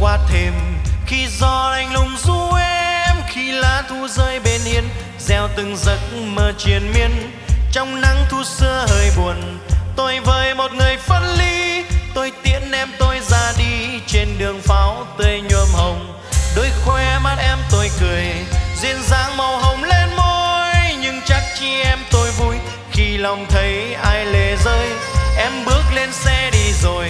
qua thềm. Khi gió lạnh lùng du em khi lá thu rơi bên hiên gieo từng giấc mơ triền miên. Trong nắng thu xưa hơi buồn, tôi với một người phân ly. Tôi tiễn em tôi ra đi trên đường pháo tươi nhuộm hồng. Đôi khoe mắt em tôi cười, duyên dáng màu hồng lên môi. Nhưng chắc chi em tôi vui khi lòng thấy ai lệ rơi. Em bước lên xe đi rồi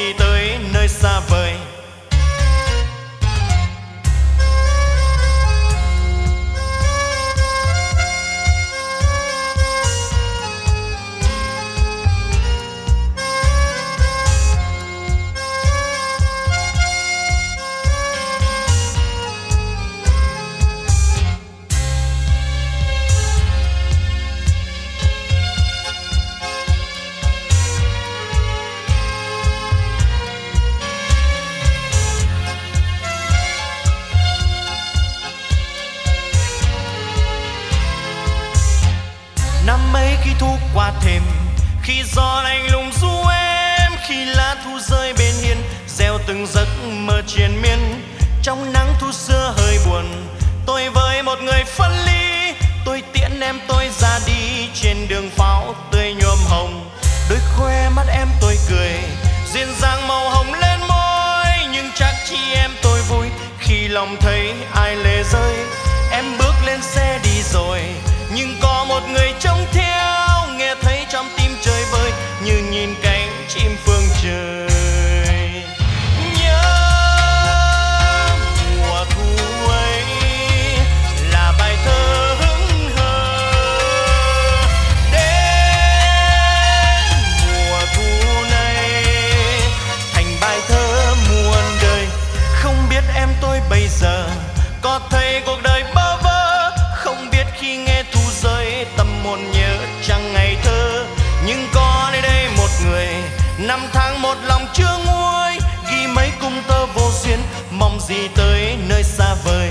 đi tới nơi xa vời. Khi thu qua thềm, khi gió lạnh lùng du em khi lá thu rơi bên hiên gieo từng giấc mơ triền miên. Trong nắng thu xưa hơi buồn, tôi với một người phân ly. Tôi tiễn em tôi ra đi trên đường pháo tươi nhuộm hồng. Đôi khoe mắt em tôi cười, duyên dáng màu hồng lên môi. Nhưng chắc chi em tôi vui khi lòng thấy ai lệ rơi. Em bước lên xe đi rồi, nhưng có một người trông theo. Biết em tôi bây giờ có thấy cuộc đời bơ vơ? Không biết khi nghe thu rơi tâm hồn nhớ chẳng ngày thơ. Nhưng có nơi đây một người, năm tháng một lòng chưa nguôi. Ghi mấy cung tơ vô duyên, mong gì tới nơi xa vời.